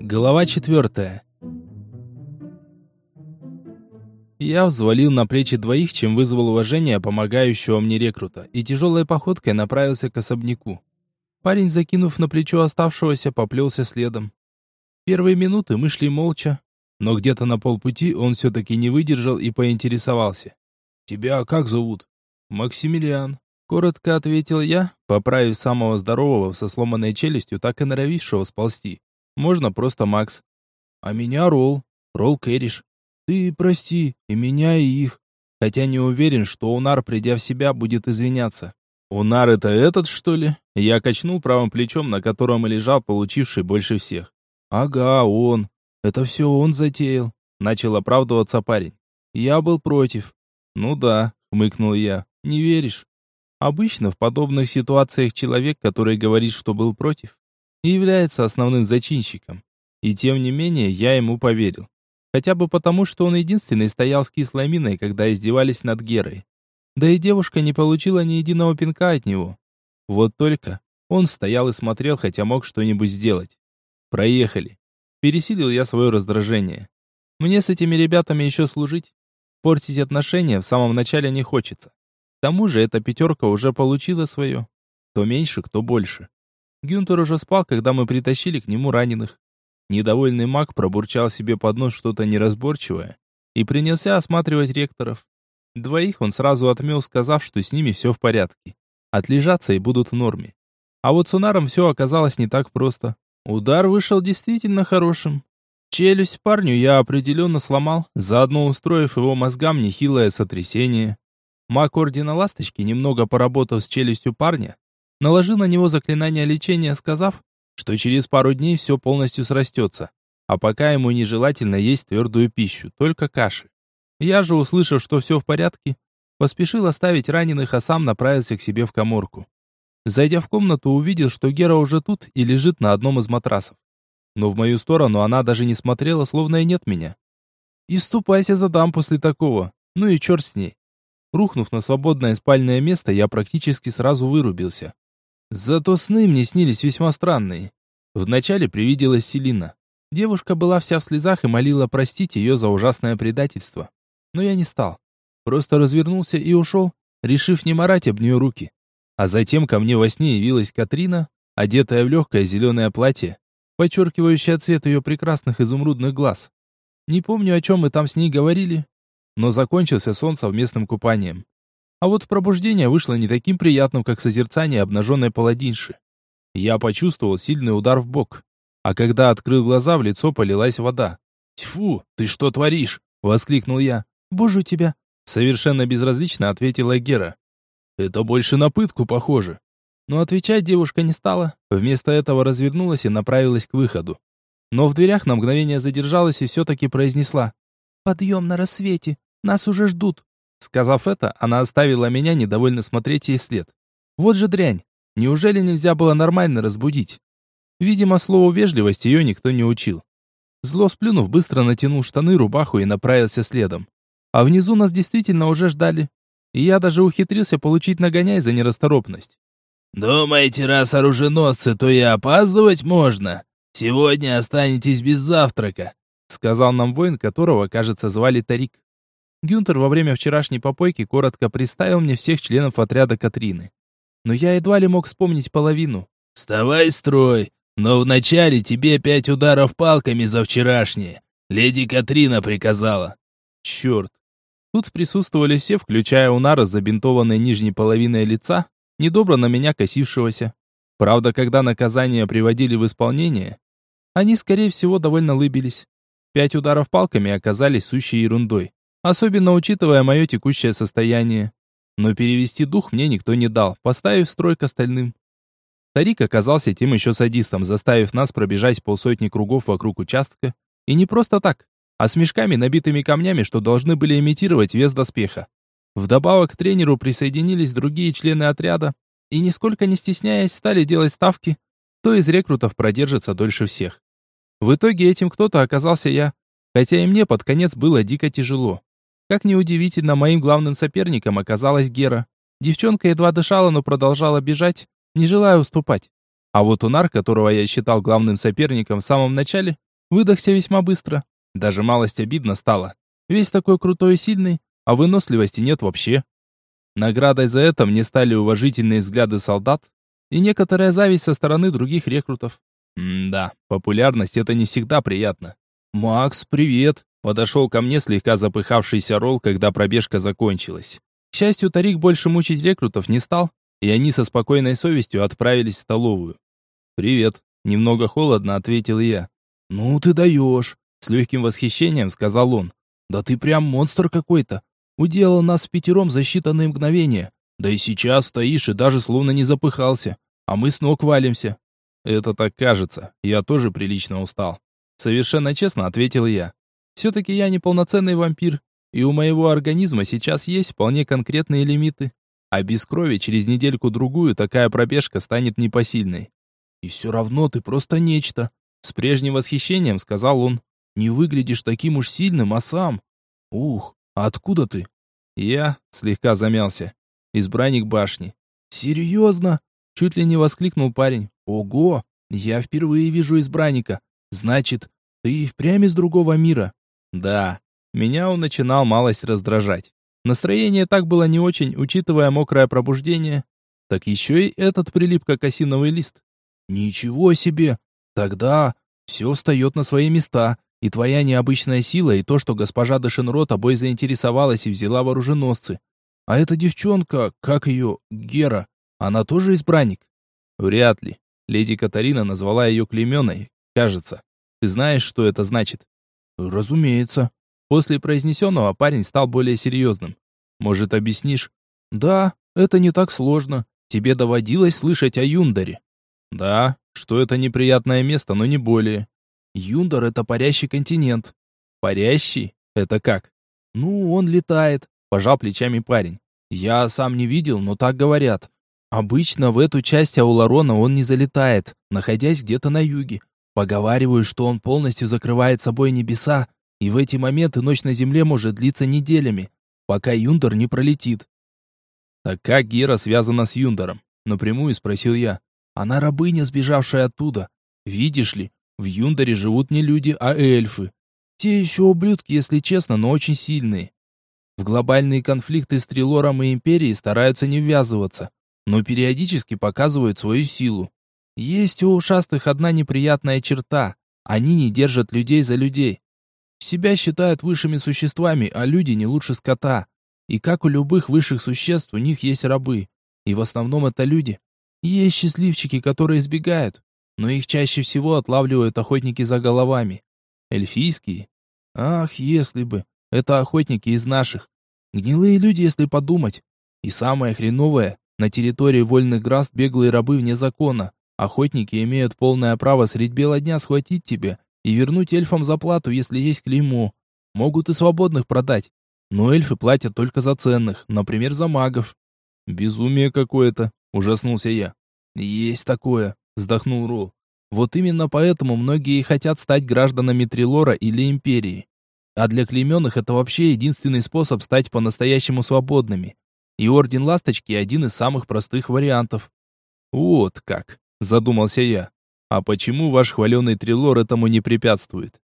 Глава четвертая. Я взвалил на плечи двоих, чем вызвал уважение помогающего мне рекрута, и тяжелой походкой направился к особняку. Парень, закинув на плечо оставшегося, поплелся следом. Первые минуты мы шли молча, но где-то на полпути он все-таки не выдержал и поинтересовался. «Тебя как зовут?» «Максимилиан», — коротко ответил я, поправив самого здорового со сломанной челюстью, так и норовившего сползти. Можно просто Макс. А меня Ролл. Ролл Кэриш. Ты прости, и меня, и их. Хотя не уверен, что Унар, придя в себя, будет извиняться. Унар это этот, что ли? Я качнул правым плечом, на котором и лежал получивший больше всех. Ага, он. Это все он затеял. Начал оправдываться парень. Я был против. Ну да, хмыкнул я. Не веришь? Обычно в подобных ситуациях человек, который говорит, что был против, и является основным зачинщиком. И тем не менее, я ему поверил. Хотя бы потому, что он единственный стоял с кислой миной, когда издевались над Герой. Да и девушка не получила ни единого пинка от него. Вот только он стоял и смотрел, хотя мог что-нибудь сделать. Проехали. Пересилил я свое раздражение. Мне с этими ребятами еще служить. Портить отношения в самом начале не хочется. К тому же эта пятерка уже получила свое. Кто меньше, кто больше. Гюнтер уже спал, когда мы притащили к нему раненых. Недовольный маг пробурчал себе под нос что-то неразборчивое и принялся осматривать ректоров. Двоих он сразу отмел, сказав, что с ними все в порядке. Отлежатся и будут в норме. А вот с Унаром все оказалось не так просто. Удар вышел действительно хорошим. Челюсть парню я определенно сломал, заодно устроив его мозгам нехилое сотрясение. Маг Ордена Ласточки, немного поработав с челюстью парня, наложил на него заклинание лечения, сказав, что через пару дней все полностью срастется, а пока ему нежелательно есть твердую пищу, только каши. Я же, услышав, что все в порядке, поспешил оставить раненых, а сам направился к себе в коморку. Зайдя в комнату, увидел, что Гера уже тут и лежит на одном из матрасов. Но в мою сторону она даже не смотрела, словно и нет меня. И ступайся задам после такого. Ну и черт с ней. Рухнув на свободное спальное место, я практически сразу вырубился. Зато сны мне снились весьма странные. Вначале привиделась Селина. Девушка была вся в слезах и молила простить ее за ужасное предательство. Но я не стал. Просто развернулся и ушел, решив не марать об нее руки. А затем ко мне во сне явилась Катрина, одетая в легкое зеленое платье, подчеркивающее цвет ее прекрасных изумрудных глаз. Не помню, о чем мы там с ней говорили, но закончился сон совместным купанием. А вот пробуждение вышло не таким приятным, как созерцание обнаженной паладинши. Я почувствовал сильный удар в бок, а когда открыл глаза, в лицо полилась вода. «Тьфу, ты что творишь?» — воскликнул я. «Боже тебя!» — совершенно безразлично ответила Гера. «Это больше на пытку похоже». Но отвечать девушка не стала, вместо этого развернулась и направилась к выходу. Но в дверях на мгновение задержалась и все-таки произнесла. «Подъем на рассвете, нас уже ждут». Сказав это, она оставила меня недовольно смотреть ей след. Вот же дрянь. Неужели нельзя было нормально разбудить? Видимо, слову вежливости ее никто не учил. Зло сплюнув, быстро натянул штаны, рубаху и направился следом. А внизу нас действительно уже ждали. И я даже ухитрился получить нагоняй за нерасторопность. «Думаете, раз оруженосцы, то и опаздывать можно? Сегодня останетесь без завтрака», сказал нам воин, которого, кажется, звали Тарик. Гюнтер во время вчерашней попойки коротко представил мне всех членов отряда Катрины. Но я едва ли мог вспомнить половину. «Вставай, строй! Но вначале тебе пять ударов палками за вчерашнее. Леди Катрина приказала». «Черт!» Тут присутствовали все, включая Унара с забинтованной нижней половиной лица, недобро на меня косившегося. Правда, когда наказание приводили в исполнение, они, скорее всего, довольно лыбились. Пять ударов палками оказались сущей ерундой особенно учитывая мое текущее состояние. Но перевести дух мне никто не дал, поставив строй к остальным. Тарик оказался тем еще садистом, заставив нас пробежать полсотни кругов вокруг участка. И не просто так, а с мешками, набитыми камнями, что должны были имитировать вес доспеха. Вдобавок к тренеру присоединились другие члены отряда, и нисколько не стесняясь, стали делать ставки, кто из рекрутов продержится дольше всех. В итоге этим кто-то оказался я, хотя и мне под конец было дико тяжело. Как ни удивительно, моим главным соперником оказалась Гера. Девчонка едва дышала, но продолжала бежать, не желая уступать. А вот Унар, которого я считал главным соперником в самом начале, выдохся весьма быстро. Даже малость обидно стало. Весь такой крутой и сильный, а выносливости нет вообще. Наградой за это мне стали уважительные взгляды солдат и некоторая зависть со стороны других рекрутов. М-да, популярность это не всегда приятно. «Макс, привет!» Подошел ко мне слегка запыхавшийся Ролл, когда пробежка закончилась. К счастью, Тарик больше мучить рекрутов не стал, и они со спокойной совестью отправились в столовую. «Привет!» Немного холодно ответил я. «Ну ты даешь!» С легким восхищением сказал он. «Да ты прям монстр какой-то! Уделал нас пятером за считанные мгновения. Да и сейчас стоишь и даже словно не запыхался. А мы с ног валимся». «Это так кажется. Я тоже прилично устал». Совершенно честно ответил я. «Все-таки я не полноценный вампир, и у моего организма сейчас есть вполне конкретные лимиты. А без крови через недельку-другую такая пробежка станет непосильной. И все равно ты просто нечто. С прежним восхищением сказал он. Не выглядишь таким уж сильным, а сам. Ух, а откуда ты? Я слегка замялся. Избранник башни. Серьезно? Чуть ли не воскликнул парень. Ого, я впервые вижу избранника. Значит, ты впрямь из другого мира? Да. Меня он начинал малость раздражать. Настроение так было не очень, учитывая мокрое пробуждение. Так еще и этот прилип как осиновый лист. Ничего себе! Тогда все встает на свои места, и твоя необычная сила, и то, что госпожа Дашинро тобой заинтересовалась и взяла вооруженосцы. А эта девчонка, как ее, Гера, она тоже избранник? Вряд ли. Леди Катарина назвала ее Клеменой, кажется. Ты знаешь, что это значит? Разумеется. После произнесенного парень стал более серьезным. Может, объяснишь? Да, это не так сложно. Тебе доводилось слышать о Юндаре? Да, что это неприятное место, но не более. Юндар — это парящий континент. Парящий? Это как? Ну, он летает, пожал плечами парень. Я сам не видел, но так говорят. Обычно в эту часть Ауларона он не залетает, находясь где-то на юге. Поговаривают, что он полностью закрывает собой небеса, и в эти моменты ночь на земле может длиться неделями, пока Юндар не пролетит. Так как Гера связана с Юндаром? Напрямую спросил я. Она рабыня, сбежавшая оттуда. Видишь ли, в Юндаре живут не люди, а эльфы. Те еще ублюдки, если честно, но очень сильные. В глобальные конфликты с Трилором и Империей стараются не ввязываться, но периодически показывают свою силу. Есть у ушастых одна неприятная черта. Они не держат людей за людей. Себя считают высшими существами, а люди не лучше скота. И как у любых высших существ, у них есть рабы. И в основном это люди. Есть счастливчики, которые избегают, но их чаще всего отлавливают охотники за головами. Эльфийские? Ах, если бы. Это охотники из наших. Гнилые люди, если подумать. И самое хреновое, на территории вольных графств беглые рабы вне закона. Охотники имеют полное право средь бела дня схватить тебя и вернуть эльфам за плату, если есть клеймо. Могут и свободных продать. Но эльфы платят только за ценных, например, за магов. Безумие какое-то. Ужаснулся я. Есть такое, вздохнул Ролл. Вот именно поэтому многие хотят стать гражданами Трилора или Империи. А для клейменных это вообще единственный способ стать по-настоящему свободными. И Орден Ласточки один из самых простых вариантов. Вот как, задумался я. А почему ваш хваленый Трилор этому не препятствует?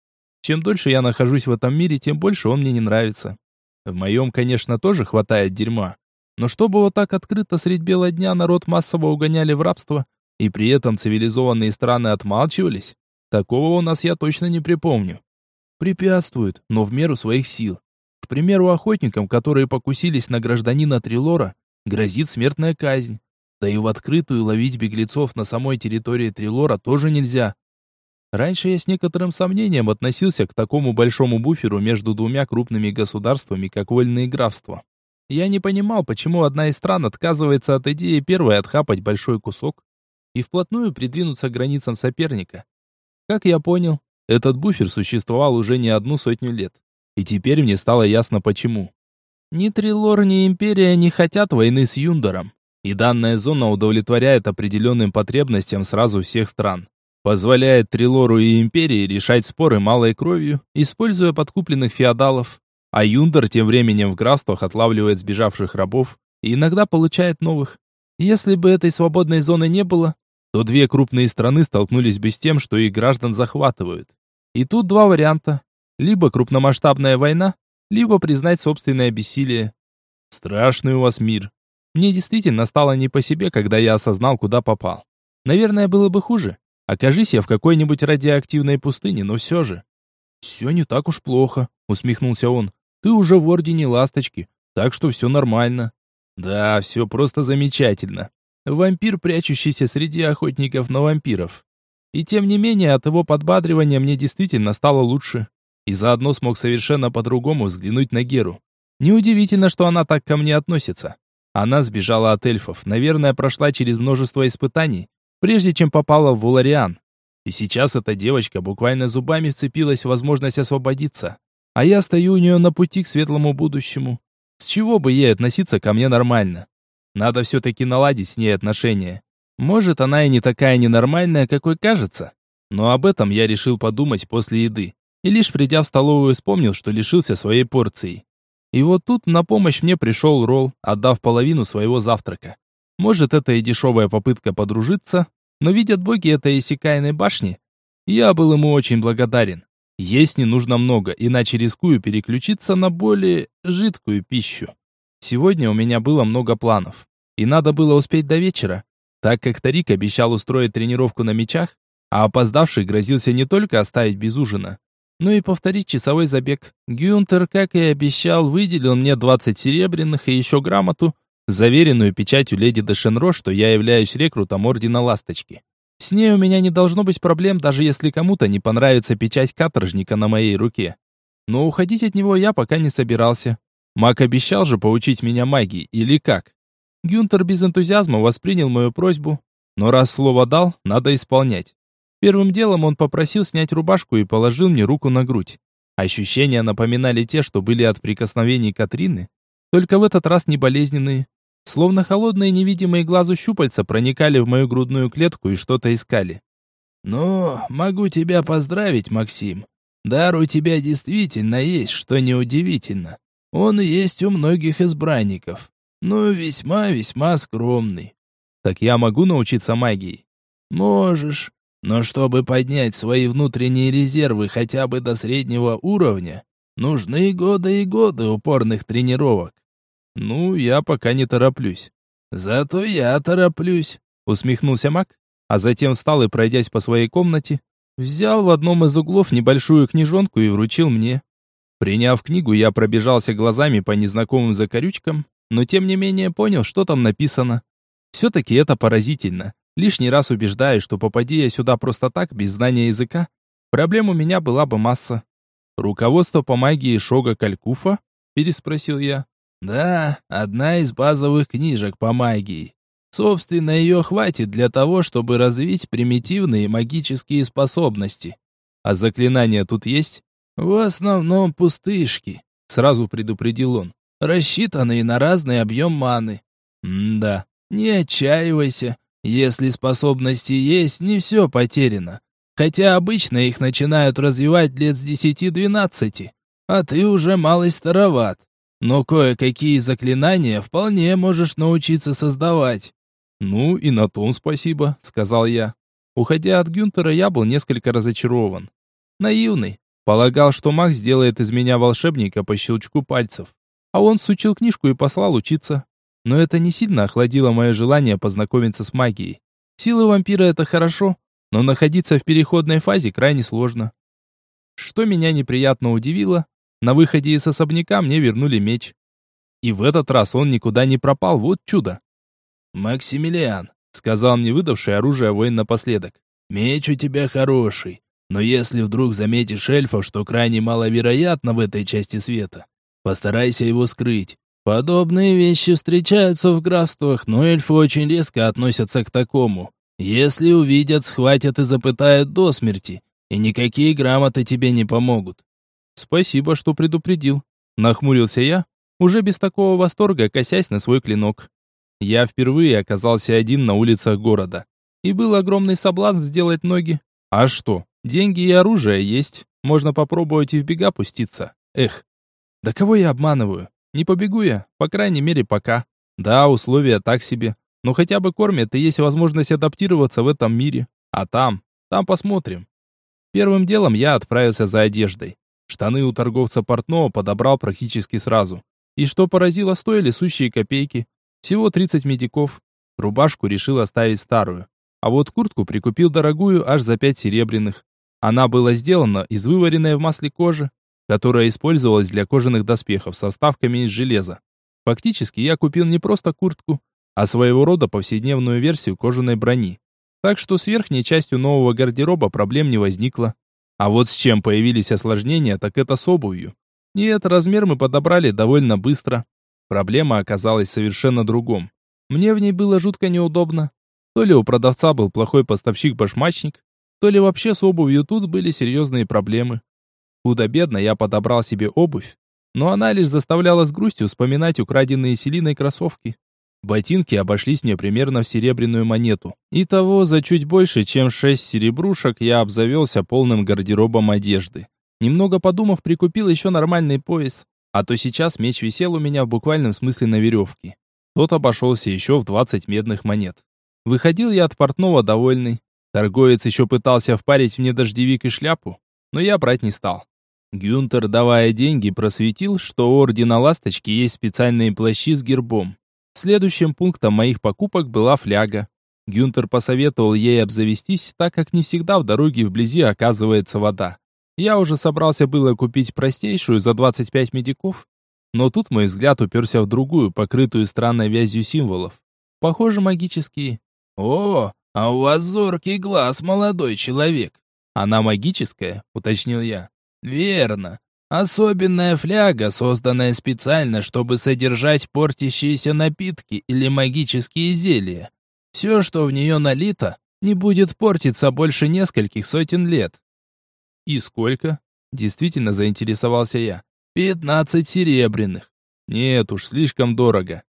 Чем дольше я нахожусь в этом мире, тем больше он мне не нравится. В моем, конечно, тоже хватает дерьма. Но чтобы вот так открыто средь бела дня народ массово угоняли в рабство, и при этом цивилизованные страны отмалчивались, такого у нас я точно не припомню. Препятствуют, но в меру своих сил. К примеру, охотникам, которые покусились на гражданина Трилора, грозит смертная казнь. Да и в открытую ловить беглецов на самой территории Трилора тоже нельзя. Раньше я с некоторым сомнением относился к такому большому буферу между двумя крупными государствами, как вольные графства. Я не понимал, почему одна из стран отказывается от идеи первой отхапать большой кусок и вплотную придвинуться к границам соперника. Как я понял, этот буфер существовал уже не одну сотню лет. И теперь мне стало ясно почему. Ни Трилор, ни Империя не хотят войны с Юндором. И данная зона удовлетворяет определенным потребностям сразу всех стран. Позволяет Трилору и Империи решать споры малой кровью, используя подкупленных феодалов, а Юндер тем временем в графствах отлавливает сбежавших рабов и иногда получает новых. Если бы этой свободной зоны не было, то две крупные страны столкнулись бы с тем, что их граждан захватывают. И тут два варианта. Либо крупномасштабная война, либо признать собственное бессилие. Страшный у вас мир. Мне действительно стало не по себе, когда я осознал, куда попал. Наверное, было бы хуже. Окажись я в какой-нибудь радиоактивной пустыне, но все же. «Все не так уж плохо», — усмехнулся он. «Ты уже в Ордене Ласточки, так что все нормально». «Да, все просто замечательно. Вампир, прячущийся среди охотников на вампиров. И тем не менее, от его подбадривания мне действительно стало лучше. И заодно смог совершенно по-другому взглянуть на Геру. Неудивительно, что она так ко мне относится. Она сбежала от эльфов, наверное, прошла через множество испытаний, прежде чем попала в Вулариан. И сейчас эта девочка буквально зубами вцепилась в возможность освободиться. А я стою у нее на пути к светлому будущему. С чего бы ей относиться ко мне нормально? Надо все-таки наладить с ней отношения. Может, она и не такая ненормальная, какой кажется. Но об этом я решил подумать после еды. И лишь придя в столовую, вспомнил, что лишился своей порции. И вот тут на помощь мне пришел Ролл, отдав половину своего завтрака. Может, это и дешевая попытка подружиться, но видят боги этой иссякайной башни. Я был ему очень благодарен. Есть не нужно много, иначе рискую переключиться на более жидкую пищу. Сегодня у меня было много планов, и надо было успеть до вечера, так как Тарик обещал устроить тренировку на мечах, а опоздавший грозился не только оставить без ужина, но и повторить часовой забег. Гюнтер, как и обещал, выделил мне 20 серебряных и еще грамоту, заверенную печатью леди Дешенро, что я являюсь рекрутом Ордена Ласточки. С ней у меня не должно быть проблем, даже если кому-то не понравится печать каторжника на моей руке. Но уходить от него я пока не собирался. Маг обещал же поучить меня магии, или как? Гюнтер без энтузиазма воспринял мою просьбу, но раз слово дал, надо исполнять. Первым делом он попросил снять рубашку и положил мне руку на грудь. Ощущения напоминали те, что были от прикосновений Катрины, только в этот раз не болезненные. Словно холодные невидимые глазу щупальца проникали в мою грудную клетку и что-то искали. «Ну, могу тебя поздравить, Максим. Дар у тебя действительно есть, что неудивительно. Он есть у многих избранников, но весьма-весьма скромный. Так я могу научиться магии? Можешь, но чтобы поднять свои внутренние резервы хотя бы до среднего уровня, нужны годы и годы упорных тренировок. Ну, я пока не тороплюсь. Зато я тороплюсь, усмехнулся Мак, а затем встал и, пройдясь по своей комнате, взял в одном из углов небольшую книжонку и вручил мне. Приняв книгу, я пробежался глазами по незнакомым закорючкам, но тем не менее понял, что там написано. Все-таки это поразительно. Лишний раз убеждаюсь, что попади я сюда просто так, без знания языка, проблем у меня была бы масса. «Руководство по магии Шога Калькуфа?» – переспросил я. «Да, одна из базовых книжек по магии. Собственно, ее хватит для того, чтобы развить примитивные магические способности. А заклинания тут есть?» «В основном пустышки», — сразу предупредил он, рассчитанные на разный объем маны. «М-да, не отчаивайся. Если способности есть, не все потеряно. Хотя обычно их начинают развивать лет с десяти-двенадцати, а ты уже малый староват. Но кое-какие заклинания вполне можешь научиться создавать». «Ну и на том спасибо», — сказал я. Уходя от Гюнтера, я был несколько разочарован. Наивный, Полагал, что маг сделает из меня волшебника по щелчку пальцев. А он сучил книжку и послал учиться. Но это не сильно охладило мое желание познакомиться с магией. Силы вампира это хорошо, но находиться в переходной фазе крайне сложно. Что меня неприятно удивило, на выходе из особняка мне вернули меч. И в этот раз он никуда не пропал, вот чудо. «Максимилиан», — сказал мне выдавший оружие воин напоследок, — «меч у тебя хороший. Но если вдруг заметишь эльфов, что крайне маловероятно в этой части света, постарайся его скрыть. Подобные вещи встречаются в графствах, но эльфы очень резко относятся к такому. Если увидят, схватят и запытают до смерти, и никакие грамоты тебе не помогут. Спасибо, что предупредил. Нахмурился я, уже без такого восторга, косясь на свой клинок. Я впервые оказался один на улицах города. И был огромный соблазн сделать ноги. А что? Деньги и оружие есть. Можно попробовать и в бега пуститься. Эх. Да кого я обманываю? Не побегу я, по крайней мере, пока. Да, условия так себе. Но хотя бы кормят и есть возможность адаптироваться в этом мире. А там, там посмотрим. Первым делом я отправился за одеждой. Штаны у торговца портного подобрал практически сразу. И что поразило, стоили сущие копейки. Всего 30 медиков. Рубашку решил оставить старую. А вот куртку прикупил дорогую аж за 5 серебряных. Она была сделана из вываренной в масле кожи, которая использовалась для кожаных доспехов со вставками из железа. Фактически я купил не просто куртку, а своего рода повседневную версию кожаной брони. Так что с верхней частью нового гардероба проблем не возникло. А вот с чем появились осложнения, так это с обувью. Нет, размер мы подобрали довольно быстро. Проблема оказалась совершенно другом. Мне в ней было жутко неудобно. То ли у продавца был плохой поставщик-башмачник, то ли вообще с обувью тут были серьезные проблемы. Худо-бедно я подобрал себе обувь, но она лишь заставляла с грустью вспоминать украденные Селиной кроссовки. Ботинки обошлись мне примерно в серебряную монету. И того за чуть больше, чем шесть серебрушек, я обзавелся полным гардеробом одежды. Немного подумав, прикупил еще нормальный пояс, а то сейчас меч висел у меня в буквальном смысле на веревке. Тот обошелся еще в 20 медных монет. Выходил я от портного довольный. Торговец еще пытался впарить мне дождевик и шляпу, но я брать не стал. Гюнтер, давая деньги, просветил, что у Ордена Ласточки есть специальные плащи с гербом. Следующим пунктом моих покупок была фляга. Гюнтер посоветовал ей обзавестись, так как не всегда в дороге вблизи оказывается вода. Я уже собрался было купить простейшую за 25 медиков, но тут мой взгляд уперся в другую, покрытую странной вязью символов. Похоже, магические. «О, а у вас зоркий глаз, молодой человек!» «Она магическая?» — уточнил я. «Верно. Особенная фляга, созданная специально, чтобы содержать портящиеся напитки или магические зелья. Все, что в нее налито, не будет портиться больше нескольких сотен лет. «И сколько?» – действительно заинтересовался я. «Пятнадцать серебряных». «Нет уж, слишком дорого».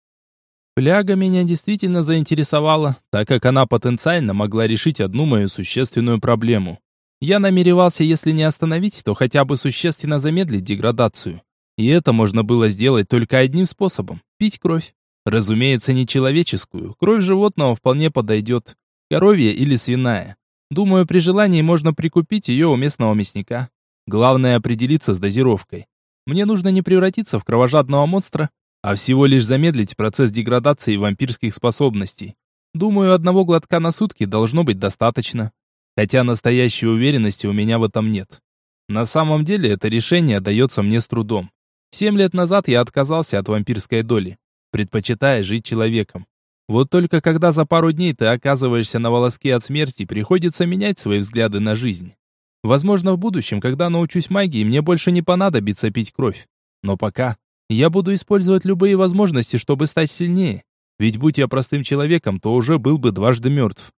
Фляга меня действительно заинтересовала, так как она потенциально могла решить одну мою существенную проблему. Я намеревался, если не остановить, то хотя бы существенно замедлить деградацию. И это можно было сделать только одним способом – пить кровь. Разумеется, не человеческую, кровь животного вполне подойдет, коровья или свиная. Думаю, при желании можно прикупить ее у местного мясника. Главное определиться с дозировкой. Мне нужно не превратиться в кровожадного монстра, а всего лишь замедлить процесс деградации вампирских способностей. Думаю, одного глотка на сутки должно быть достаточно. Хотя настоящей уверенности у меня в этом нет. На самом деле это решение дается мне с трудом. Семь лет назад я отказался от вампирской доли, предпочитая жить человеком. Вот только когда за пару дней ты оказываешься на волоске от смерти, приходится менять свои взгляды на жизнь. Возможно, в будущем, когда научусь магии, мне больше не понадобится пить кровь. Но пока я буду использовать любые возможности, чтобы стать сильнее. Ведь будь я простым человеком, то уже был бы дважды мертв.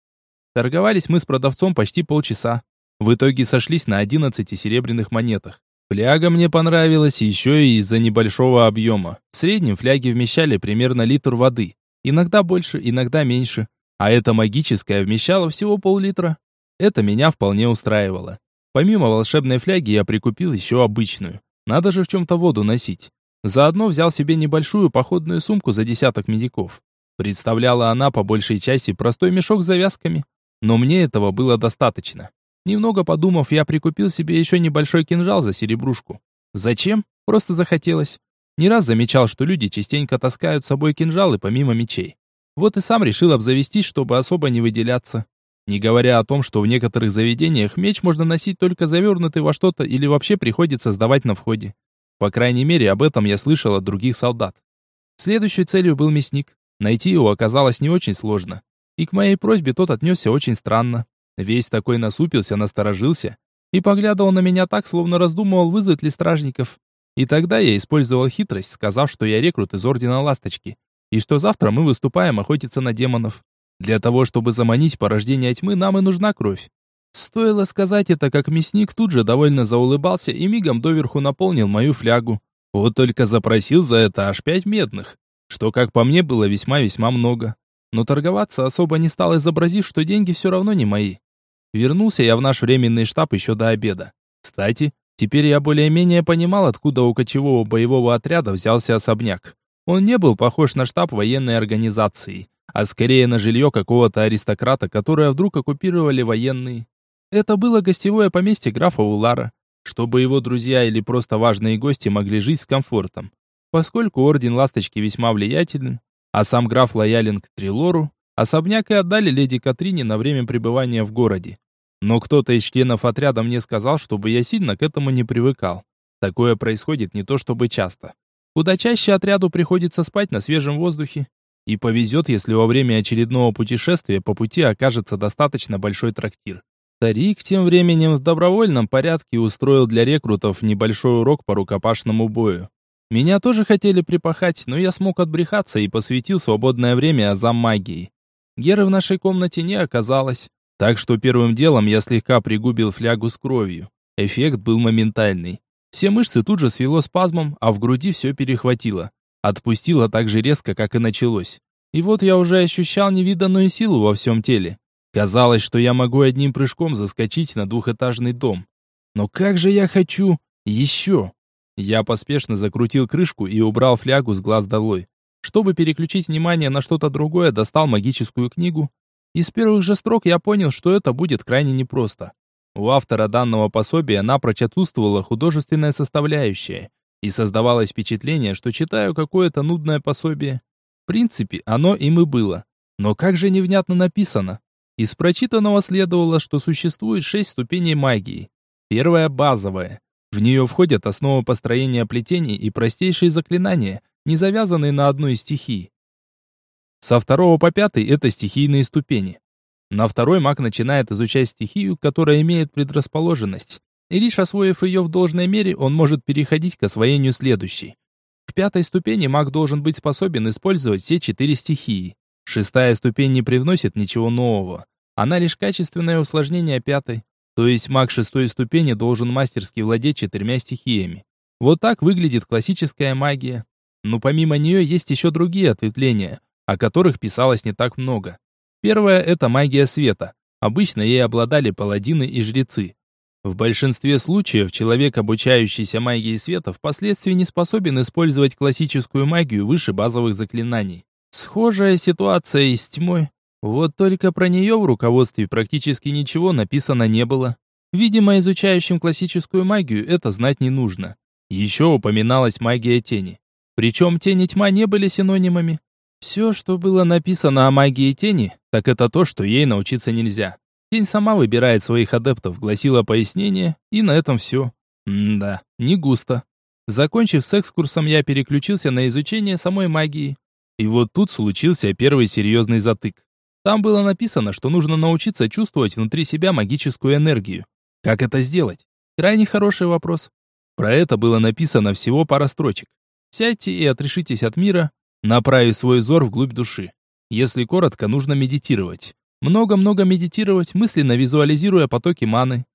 Торговались мы с продавцом почти полчаса. В итоге сошлись на 11 серебряных монетах. Фляга мне понравилась еще и из-за небольшого объема. В среднем фляги вмещали примерно литр воды. Иногда больше, иногда меньше. А эта магическая вмещала всего пол-литра. Это меня вполне устраивало. Помимо волшебной фляги я прикупил еще обычную. Надо же в чем-то воду носить. Заодно взял себе небольшую походную сумку за десяток медиков. Представляла она по большей части простой мешок с завязками. Но мне этого было достаточно. Немного подумав, я прикупил себе еще небольшой кинжал за серебрушку. Зачем? Просто захотелось. Не раз замечал, что люди частенько таскают с собой кинжалы помимо мечей. Вот и сам решил обзавестись, чтобы особо не выделяться. Не говоря о том, что в некоторых заведениях меч можно носить только завернутый во что-то или вообще приходится сдавать на входе. По крайней мере, об этом я слышал от других солдат. Следующей целью был мясник. Найти его оказалось не очень сложно. И к моей просьбе тот отнесся очень странно. Весь такой насупился, насторожился и поглядывал на меня так, словно раздумывал, вызвать ли стражников. И тогда я использовал хитрость, сказав, что я рекрут из Ордена Ласточки, и что завтра мы выступаем охотиться на демонов. Для того, чтобы заманить порождение тьмы, нам и нужна кровь. Стоило сказать это, как мясник тут же довольно заулыбался и мигом доверху наполнил мою флягу. Вот только запросил за это аж пять медных, что, как по мне, было весьма-весьма много. Но торговаться особо не стал, изобразив, что деньги все равно не мои. Вернулся я в наш временный штаб еще до обеда. Кстати, Теперь я более-менее понимал, откуда у кочевого боевого отряда взялся особняк. Он не был похож на штаб военной организации. а скорее на жилье какого-то аристократа, которое вдруг оккупировали военные. Это было гостевое поместье графа Улара, чтобы его друзья или просто важные гости могли жить с комфортом. Поскольку орден Ласточки весьма влиятелен, а сам граф лоялен к Трилору, особняк и отдали леди Катрине на время пребывания в городе. Но кто-то из членов отряда мне сказал, чтобы я сильно к этому не привыкал. Такое происходит не то чтобы часто. Куда чаще отряду приходится спать на свежем воздухе. И повезет, если во время очередного путешествия по пути окажется достаточно большой трактир. Тарик тем временем в добровольном порядке устроил для рекрутов небольшой урок по рукопашному бою. Меня тоже хотели припахать, но я смог отбрехаться и посвятил свободное время азам магии. Геры в нашей комнате не оказалось, так что первым делом я слегка пригубил флягу с кровью. Эффект был моментальный. Все мышцы тут же свело спазмом, а в груди все перехватило. Отпустило так же резко, как и началось. И вот я уже ощущал невиданную силу во всем теле. Казалось, что я могу одним прыжком заскочить на двухэтажный дом. Но как же я хочу еще! Я поспешно закрутил крышку и убрал флягу с глаз долой. Чтобы переключить внимание на что-то другое, достал магическую книгу. И с первых же строк я понял, что это будет крайне непросто. У автора данного пособия напрочь отсутствовала художественная составляющая, и создавалось впечатление, что читаю какое-то нудное пособие. В принципе, оно им и было. Но как же невнятно написано. Из прочитанного следовало, что существует шесть ступеней магии. Первая – базовая. В нее входят основы построения плетений и простейшие заклинания, не завязанные на одной стихии. Со второго по пятый – это стихийные ступени. На второй маг начинает изучать стихию, которая имеет предрасположенность. И лишь освоив ее в должной мере, он может переходить к освоению следующей. К пятой ступени маг должен быть способен использовать все четыре стихии. Шестая ступень не привносит ничего нового. Она лишь качественное усложнение пятой. То есть маг шестой ступени должен мастерски владеть четырьмя стихиями. Вот так выглядит классическая магия. Но помимо нее есть еще другие ответвления, о которых писалось не так много. Первое – это магия света. Обычно ей обладали паладины и жрецы. В большинстве случаев человек, обучающийся магии света, впоследствии не способен использовать классическую магию выше базовых заклинаний. Схожая ситуация и с тьмой. Вот только про нее в руководстве практически ничего написано не было. Видимо, изучающим классическую магию это знать не нужно. Еще упоминалась магия тени. Причем тень и тьма не были синонимами. Все, что было написано о магии тени, так это то, что ей научиться нельзя. Тень сама выбирает своих адептов, гласило пояснение, и на этом все. М-да, не густо. Закончив с экскурсом, я переключился на изучение самой магии. И вот тут случился первый серьезный затык. Там было написано, что нужно научиться чувствовать внутри себя магическую энергию. Как это сделать? Крайне хороший вопрос. Про это было написано всего пара строчек. Сядьте и отрешитесь от мира, направив свой взор вглубь души. Если коротко, нужно медитировать. Много-много медитировать, мысленно визуализируя потоки маны.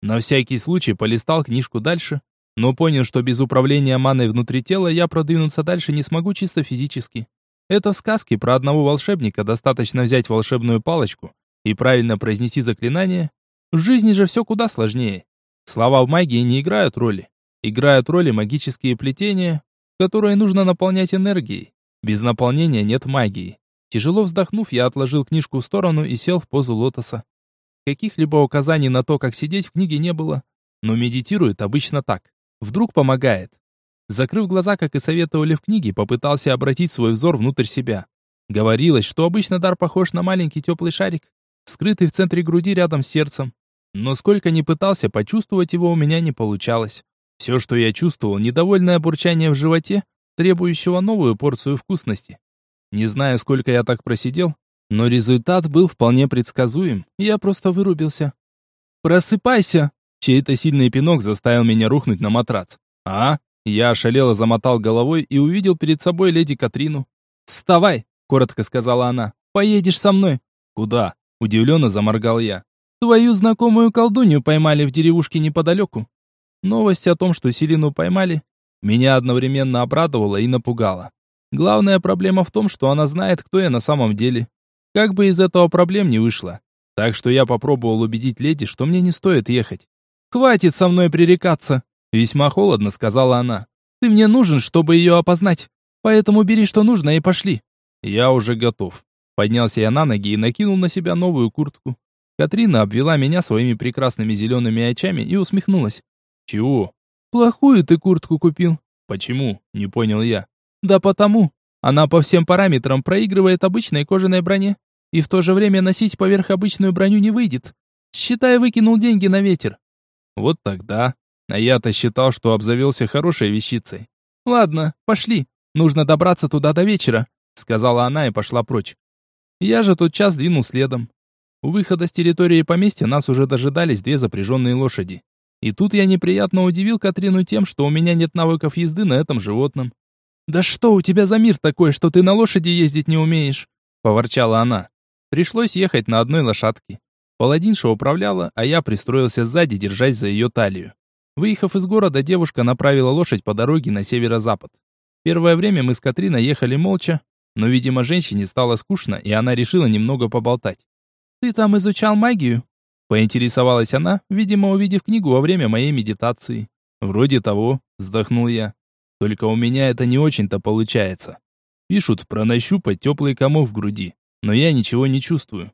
На всякий случай полистал книжку дальше, но понял, что без управления маной внутри тела я продвинуться дальше не смогу чисто физически. Это в сказке про одного волшебника достаточно взять волшебную палочку и правильно произнести заклинание. В жизни же все куда сложнее. Слова в магии не играют роли. Играют роли магические плетения, которые нужно наполнять энергией. Без наполнения нет магии. Тяжело вздохнув, я отложил книжку в сторону и сел в позу лотоса. Каких-либо указаний на то, как сидеть в книге не было, но медитирует обычно так. Вдруг помогает. Закрыв глаза, как и советовали в книге, попытался обратить свой взор внутрь себя. Говорилось, что обычно дар похож на маленький теплый шарик, скрытый в центре груди рядом с сердцем. Но сколько ни пытался почувствовать его, у меня не получалось. Все, что я чувствовал, недовольное бурчание в животе, требующего новую порцию вкусности. Не знаю, сколько я так просидел, но результат был вполне предсказуем, я просто вырубился. «Просыпайся!» Чей-то сильный пинок заставил меня рухнуть на матрац. «А?» Я ошалело замотал головой и увидел перед собой леди Катрину. «Вставай!» — коротко сказала она. «Поедешь со мной». «Куда?» — удивленно заморгал я. «Твою знакомую колдунью поймали в деревушке неподалеку». Новость о том, что Селину поймали, меня одновременно обрадовала и напугала. Главная проблема в том, что она знает, кто я на самом деле. Как бы из этого проблем не вышло. Так что я попробовал убедить леди, что мне не стоит ехать. «Хватит со мной пререкаться!» Весьма холодно сказала она. Ты мне нужен, чтобы ее опознать. Поэтому бери, что нужно, и пошли. Я уже готов. Поднялся я на ноги и накинул на себя новую куртку. Катрина обвела меня своими прекрасными зелеными очами и усмехнулась. «Чего?» «Плохую ты куртку купил». «Почему?» — не понял я. «Да потому. Она по всем параметрам проигрывает обычной кожаной броне. И в то же время носить поверх обычную броню не выйдет. Считай, выкинул деньги на ветер». Вот тогда. А я-то считал, что обзавелся хорошей вещицей. «Ладно, пошли. Нужно добраться туда до вечера», — сказала она и пошла прочь. Я же тот час двинул следом. У выхода с территории поместья нас уже дожидались две запряженные лошади. И тут я неприятно удивил Катрину тем, что у меня нет навыков езды на этом животном. «Да что у тебя за мир такой, что ты на лошади ездить не умеешь?» — поворчала она. Пришлось ехать на одной лошадке. Паладинша управляла, а я пристроился сзади, держась за ее талию. Выехав из города, девушка направила лошадь по дороге на северо-запад. Первое время мы с Катриной ехали молча, но, видимо, женщине стало скучно, и она решила немного поболтать. «Ты там изучал магию?» Поинтересовалась она, видимо, увидев книгу во время моей медитации. «Вроде того», — вздохнул я. «Только у меня это не очень-то получается. Пишут про нащупать теплый комок в груди, но я ничего не чувствую».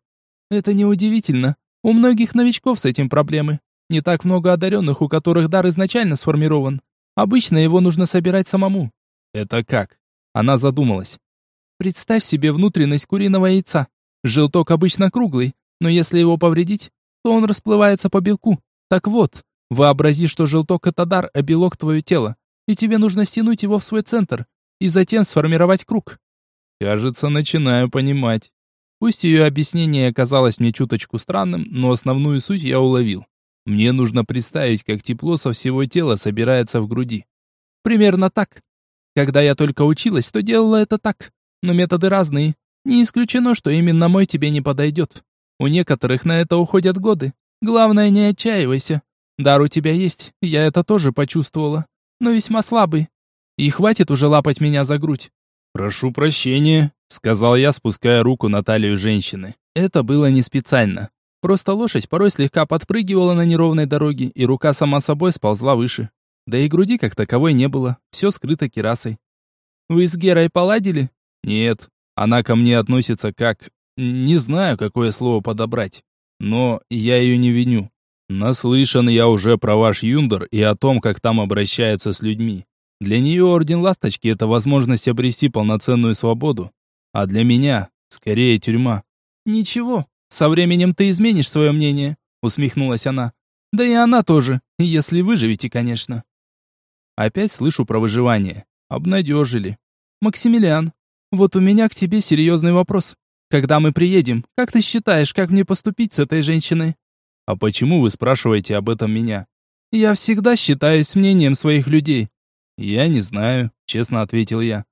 «Это неудивительно. У многих новичков с этим проблемы. Не так много одаренных, у которых дар изначально сформирован. Обычно его нужно собирать самому». «Это как?» Она задумалась. «Представь себе внутренность куриного яйца. Желток обычно круглый, но если его повредить, то он расплывается по белку. Так вот, вообрази, что желток это дар, а белок твое тело, и тебе нужно стянуть его в свой центр и затем сформировать круг. Кажется, начинаю понимать. Пусть ее объяснение оказалось мне чуточку странным, но основную суть я уловил. Мне нужно представить, как тепло со всего тела собирается в груди. Примерно так. Когда я только училась, то делала это так. Но методы разные. Не исключено, что именно мой тебе не подойдет. У некоторых на это уходят годы. Главное, не отчаивайся. Дар у тебя есть, я это тоже почувствовала. Но весьма слабый. И хватит уже лапать меня за грудь. «Прошу прощения», — сказал я, спуская руку на талию женщины. Это было не специально. Просто лошадь порой слегка подпрыгивала на неровной дороге, и рука сама собой сползла выше. Да и груди как таковой не было, все скрыто керасой. «Вы с Герой поладили?» «Нет, она ко мне относится как... Не знаю, какое слово подобрать, но я ее не виню. Наслышан я уже про ваш Юндер и о том, как там обращаются с людьми. Для нее Орден Ласточки – это возможность обрести полноценную свободу. А для меня – скорее тюрьма. «Ничего, со временем ты изменишь свое мнение», – усмехнулась она. «Да и она тоже, если выживете, конечно». Опять слышу про выживание. Обнадежили. «Максимилиан, вот у меня к тебе серьезный вопрос. Когда мы приедем, как ты считаешь, как мне поступить с этой женщиной? А почему вы спрашиваете об этом меня? Я всегда считаюсь мнением своих людей. Я не знаю, честно ответил я.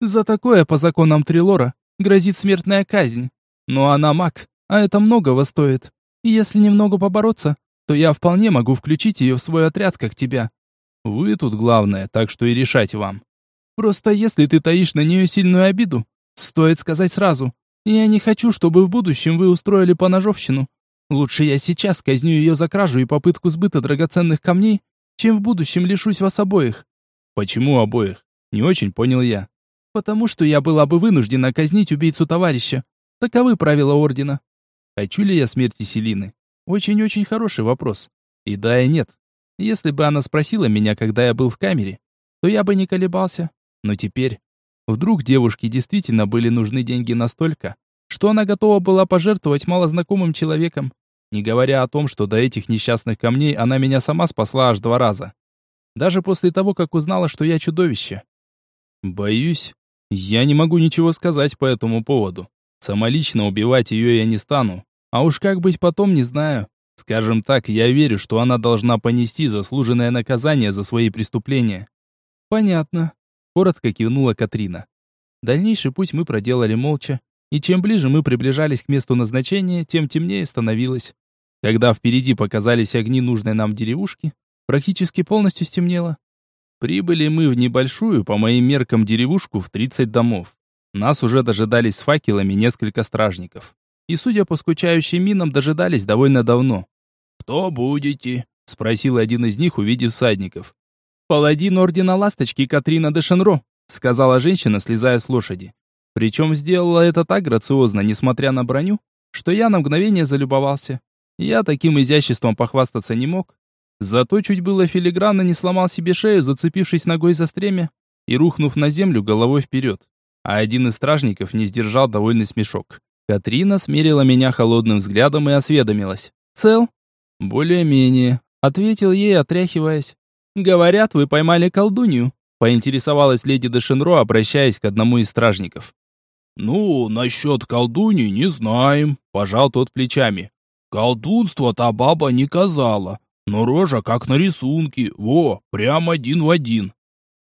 За такое по законам Трилора грозит смертная казнь. Но она маг, а это многого стоит. Если немного побороться, то я вполне могу включить ее в свой отряд, как тебя. Вы тут главное, так что и решать вам. Просто если ты таишь на нее сильную обиду, стоит сказать сразу, я не хочу, чтобы в будущем вы устроили поножовщину. Лучше я сейчас казню ее за кражу и попытку сбыта драгоценных камней, чем в будущем лишусь вас обоих. Почему обоих? Не очень понял я. Потому что я была бы вынуждена казнить убийцу товарища. Таковы правила ордена. Хочу ли я смерти Селины? Очень-очень хороший вопрос. И да, и нет. Если бы она спросила меня, когда я был в камере, то я бы не колебался. Но теперь Вдруг девушке действительно были нужны деньги настолько, что она готова была пожертвовать малознакомым человеком, не говоря о том, что до этих несчастных камней она меня сама спасла аж два раза. Даже после того, как узнала, что я чудовище. Боюсь, я не могу ничего сказать по этому поводу. Самолично убивать ее я не стану. А уж как быть потом, не знаю. Скажем так, я верю, что она должна понести заслуженное наказание за свои преступления. Понятно. Коротко кивнула Катрина. Дальнейший путь мы проделали молча, и чем ближе мы приближались к месту назначения, тем темнее становилось. Когда впереди показались огни нужной нам деревушки, практически полностью стемнело. Прибыли мы в небольшую, по моим меркам, деревушку в 30 домов. Нас уже дожидались с факелами несколько стражников. И, судя по скучающим минам, дожидались довольно давно. «Кто будете?» — спросил один из них, увидев всадников. «Паладин Ордена Ласточки Катрина де Шенро», сказала женщина, слезая с лошади. Причем сделала это так грациозно, несмотря на броню, что я на мгновение залюбовался. Я таким изяществом похвастаться не мог. Зато чуть было филигранно не сломал себе шею, зацепившись ногой за стремя и рухнув на землю головой вперед. А один из стражников не сдержал довольный смешок. Катрина смерила меня холодным взглядом и осведомилась. «Цел?» «Более-менее», — ответил ей, отряхиваясь. «Говорят, вы поймали колдунью», — поинтересовалась леди де Шенро, обращаясь к одному из стражников. «Ну, насчет колдуньи не знаем», — пожал тот плечами. «Колдунство та баба не казала, но рожа как на рисунке, во, прям один в один».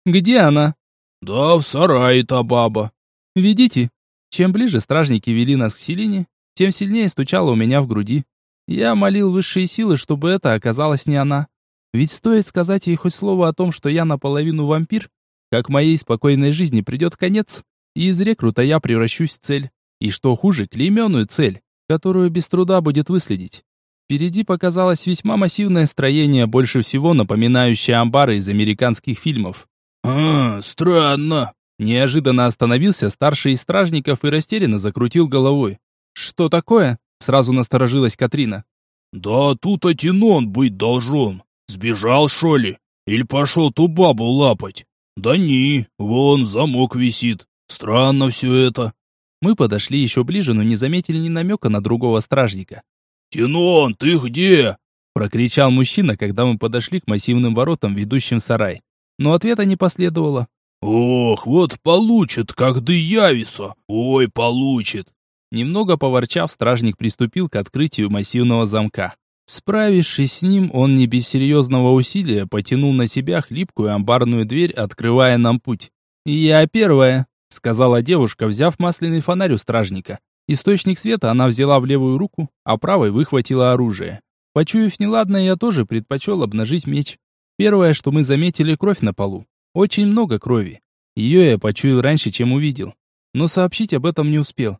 «Где она?» «Да в сарае та баба». «Ведите». Чем ближе стражники вели нас к Селине, тем сильнее стучало у меня в груди. Я молил высшие силы, чтобы это оказалась не она. Ведь стоит сказать ей хоть слово о том, что я наполовину вампир, как моей спокойной жизни придет конец, и из рекрута я превращусь в цель. И что хуже, клейменную цель, которую без труда будет выследить. Впереди показалось весьма массивное строение, больше всего напоминающее амбары из американских фильмов. «А, странно!» Неожиданно остановился старший из стражников и растерянно закрутил головой. «Что такое?» Сразу насторожилась Катрина. «Да тут Атинон быть должен. Сбежал, что ли? Или пошел ту бабу лапать? Да не, вон замок висит. Странно все это». Мы подошли еще ближе, но не заметили ни намека на другого стражника. «Тинон, ты где?» Прокричал мужчина, когда мы подошли к массивным воротам, ведущим в сарай. Но ответа не последовало. «Ох, вот получит, когда явится. Ой, получит!» Немного поворчав, стражник приступил к открытию массивного замка. Справившись с ним, он не без серьезного усилия потянул на себя хлипкую амбарную дверь, открывая нам путь. «Я первая», — сказала девушка, взяв масляный фонарь у стражника. Источник света она взяла в левую руку, а правой выхватила оружие. Почуяв неладное, я тоже предпочел обнажить меч. Первое, что мы заметили, кровь на полу. Очень много крови. Ее я почуял раньше, чем увидел. Но сообщить об этом не успел.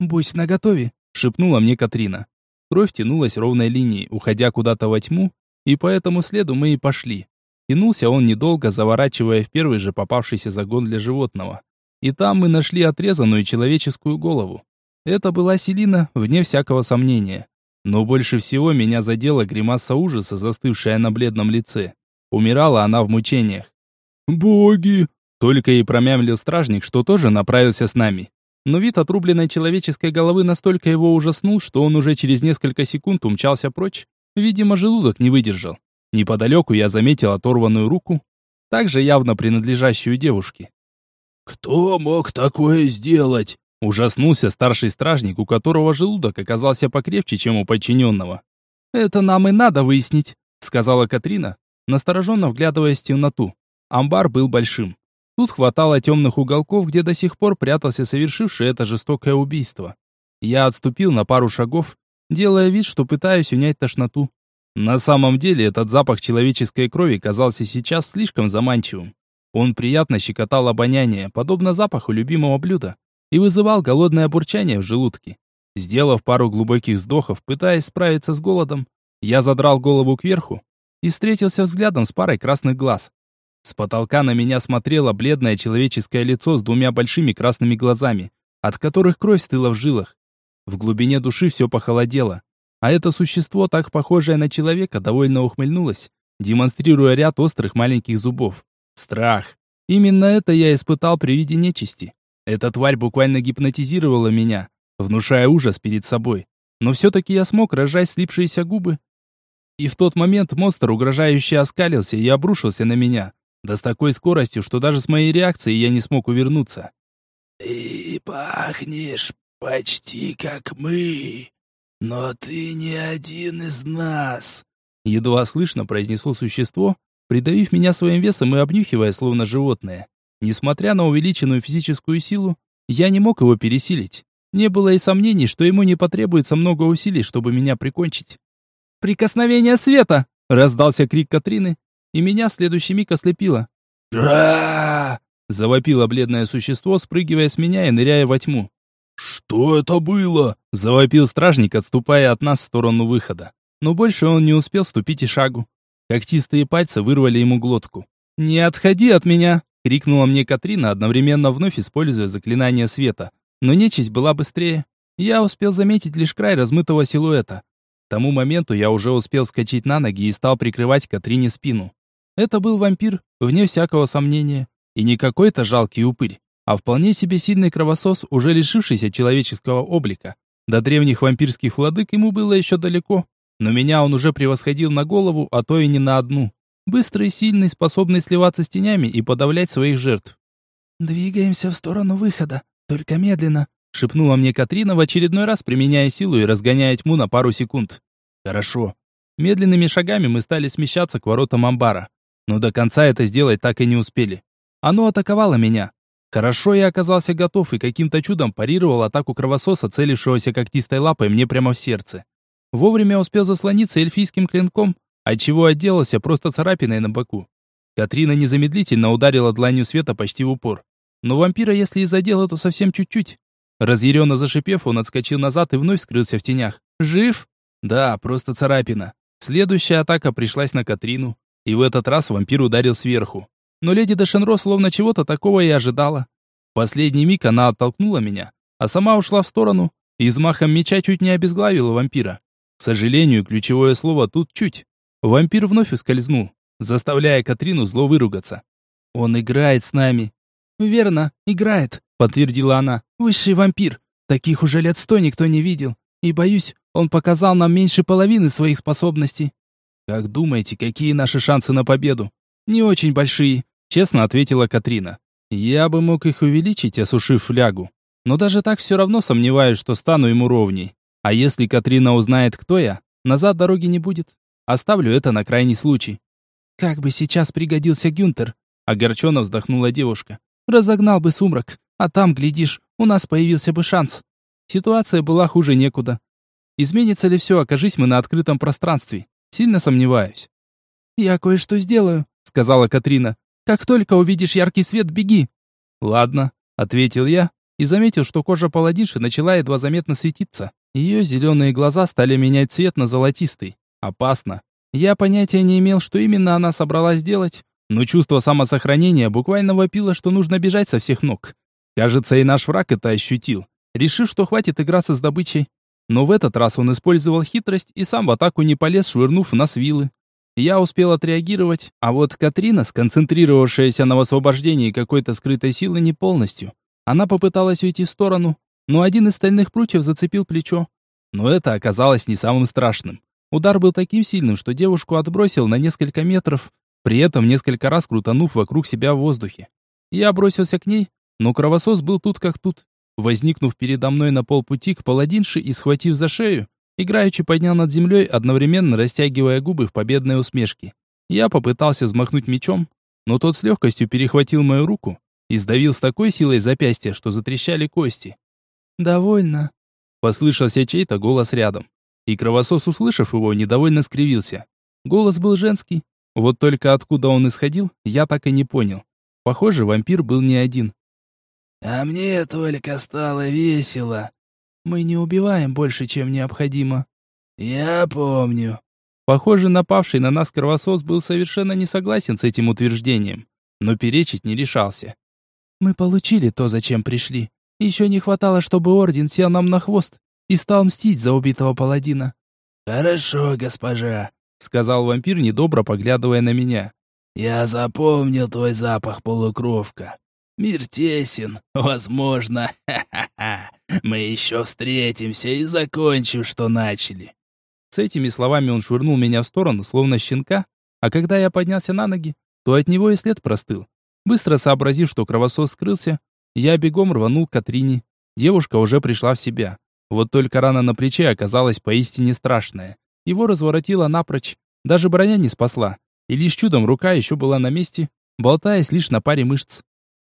«Будь наготове», — шепнула мне Катрина. Кровь тянулась ровной линией, уходя куда-то во тьму, и по этому следу мы и пошли. Тянулся он недолго, заворачивая в первый же попавшийся загон для животного. И там мы нашли отрезанную человеческую голову. Это была Селина, вне всякого сомнения. Но больше всего меня задела гримаса ужаса, застывшая на бледном лице. Умирала она в мучениях. «Боги!» Только и промямлил стражник, что тоже направился с нами. Но вид отрубленной человеческой головы настолько его ужаснул, что он уже через несколько секунд умчался прочь. Видимо, желудок не выдержал. Неподалеку я заметил оторванную руку, также явно принадлежащую девушке. «Кто мог такое сделать?» Ужаснулся старший стражник, у которого желудок оказался покрепче, чем у подчиненного. «Это нам и надо выяснить», — сказала Катрина, настороженно вглядываясь в темноту. Амбар был большим. Тут хватало темных уголков, где до сих пор прятался совершивший это жестокое убийство. Я отступил на пару шагов, делая вид, что пытаюсь унять тошноту. На самом деле этот запах человеческой крови казался сейчас слишком заманчивым. Он приятно щекотал обоняние, подобно запаху любимого блюда, и вызывал голодное бурчание в желудке. Сделав пару глубоких вздохов, пытаясь справиться с голодом, я задрал голову кверху и встретился взглядом с парой красных глаз. С потолка на меня смотрело бледное человеческое лицо с двумя большими красными глазами, от которых кровь стыла в жилах. В глубине души все похолодело, а это существо, так похожее на человека, довольно ухмыльнулось, демонстрируя ряд острых маленьких зубов. Страх. Именно это я испытал при виде нечисти. Эта тварь буквально гипнотизировала меня, внушая ужас перед собой. Но все-таки я смог разжать слипшиеся губы. И в тот момент монстр угрожающе оскалился и обрушился на меня. Да с такой скоростью, что даже с моей реакцией я не смог увернуться. «Ты пахнешь почти как мы, но ты не один из нас», едва слышно произнесло существо, придавив меня своим весом и обнюхивая, словно животное. Несмотря на увеличенную физическую силу, я не мог его пересилить. Не было и сомнений, что ему не потребуется много усилий, чтобы меня прикончить. «Прикосновение света!» — раздался крик Катрины, и меня в следующий миг ослепило. «Ра!» — завопило бледное существо, спрыгивая с меня и ныряя во тьму. «Что это было?» — завопил стражник, отступая от нас в сторону выхода. Но больше он не успел ступить и шагу. Когтистые пальцы вырвали ему глотку. «Не отходи от меня!» крикнула мне Катрина, одновременно вновь используя заклинание света. Но нечисть была быстрее. Я успел заметить лишь край размытого силуэта. К тому моменту я уже успел скачать на ноги и стал прикрывать Катрине спину. Это был вампир, вне всякого сомнения, и не какой-то жалкий упырь, а вполне себе сильный кровосос, уже лишившийся человеческого облика. До древних вампирских владык ему было еще далеко, но меня он уже превосходил на голову, а то и не на одну. Быстрый, сильный, способный сливаться с тенями и подавлять своих жертв. «Двигаемся в сторону выхода, только медленно», шепнула мне Катрина в очередной раз, применяя силу и разгоняя тьму на пару секунд. «Хорошо». Медленными шагами мы стали смещаться к воротам амбара. Но до конца это сделать так и не успели. Оно атаковало меня. Хорошо я оказался готов и каким-то чудом парировал атаку кровососа, целившегося когтистой лапой мне прямо в сердце. Вовремя успел заслониться эльфийским клинком, отчего отделался просто царапиной на боку. Катрина незамедлительно ударила дланью света почти в упор. Но вампира, если и задела, то совсем чуть-чуть. Разъяренно зашипев, он отскочил назад и вновь скрылся в тенях. «Жив?» «Да, просто царапина». Следующая атака пришлась на Катрину, и в этот раз вампир ударил сверху. Но леди Дешенро словно чего-то такого и ожидала. Последний миг она оттолкнула меня, а сама ушла в сторону и взмахом меча чуть не обезглавила вампира. К сожалению, ключевое слово тут «чуть». Вампир вновь ускользнул, заставляя Катрину зло выругаться. «Он играет с нами». «Верно, играет», — подтвердила она. «Высший вампир. Таких уже лет сто никто не видел. И, боюсь, он показал нам меньше половины своих способностей». «Как думаете, какие наши шансы на победу?» «Не очень большие», — честно ответила Катрина. «Я бы мог их увеличить, осушив флягу. Но даже так все равно сомневаюсь, что стану ему ровней. А если Катрина узнает, кто я, назад дороги не будет. Оставлю это на крайний случай. Как бы сейчас пригодился Гюнтер, огорченно вздохнула девушка. Разогнал бы сумрак, а там, глядишь, у нас появился бы шанс. Ситуация была хуже некуда. Изменится ли все, окажись мы на открытом пространстве? Сильно сомневаюсь. «Я кое-что сделаю», — сказала Катрина. «Как только увидишь яркий свет, беги». «Ладно», — ответил я и заметил, что кожа паладинши начала едва заметно светиться. Ее зеленые глаза стали менять цвет на золотистый. Опасно. Я понятия не имел, что именно она собралась делать, но чувство самосохранения буквально вопило, что нужно бежать со всех ног. Кажется, и наш враг это ощутил, решив, что хватит играться с добычей. Но в этот раз он использовал хитрость и сам в атаку не полез, швырнув нас вилы. Я успел отреагировать, а вот Катрина, сконцентрировавшаяся на освобождении какой-то скрытой силы, не полностью. Она попыталась уйти в сторону, но один из стальных прутьев зацепил плечо. Но это оказалось не самым страшным. Удар был таким сильным, что девушку отбросил на несколько метров, при этом несколько раз крутанув вокруг себя в воздухе. Я бросился к ней, но кровосос был тут как тут. Возникнув передо мной на полпути к паладинше и схватив за шею, играючи поднял над землей, одновременно растягивая губы в победной усмешке. Я попытался взмахнуть мечом, но тот с легкостью перехватил мою руку и сдавил с такой силой запястья, что затрещали кости. «Довольно», — послышался чей-то голос рядом. И кровосос, услышав его, недовольно скривился. Голос был женский. Вот только откуда он исходил, я так и не понял. Похоже, вампир был не один. «А мне только стало весело. Мы не убиваем больше, чем необходимо». «Я помню». Похоже, напавший на нас кровосос был совершенно не согласен с этим утверждением, но перечить не решался. «Мы получили то, зачем пришли. Еще не хватало, чтобы Орден сел нам на хвост и стал мстить за убитого паладина». «Хорошо, госпожа», — сказал вампир, недобро поглядывая на меня. «Я запомнил твой запах, полукровка. Мир тесен, возможно. Ха-ха-ха. Мы еще встретимся и закончим, что начали». С этими словами он швырнул меня в сторону, словно щенка, а когда я поднялся на ноги, то от него и след простыл. Быстро сообразив, что кровосос скрылся, я бегом рванул к Катрине. Девушка уже пришла в себя. Вот только рана на плече оказалась поистине страшная. Его разворотило напрочь. Даже броня не спасла. И лишь чудом рука еще была на месте, болтаясь лишь на паре мышц.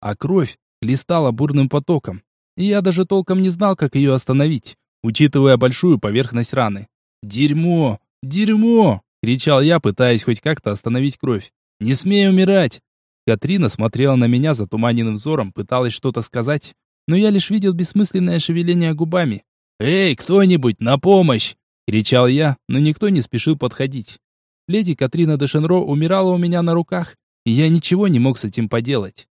А кровь листала бурным потоком. И я даже толком не знал, как ее остановить, учитывая большую поверхность раны. «Дерьмо! Дерьмо!» — кричал я, пытаясь хоть как-то остановить кровь. «Не смей умирать!» Катрина смотрела на меня затуманенным взором, пыталась что-то сказать, но я лишь видел бессмысленное шевеление губами. «Эй, кто-нибудь, на помощь!» — кричал я, но никто не спешил подходить. Леди Катрина де Шенро умирала у меня на руках, и я ничего не мог с этим поделать.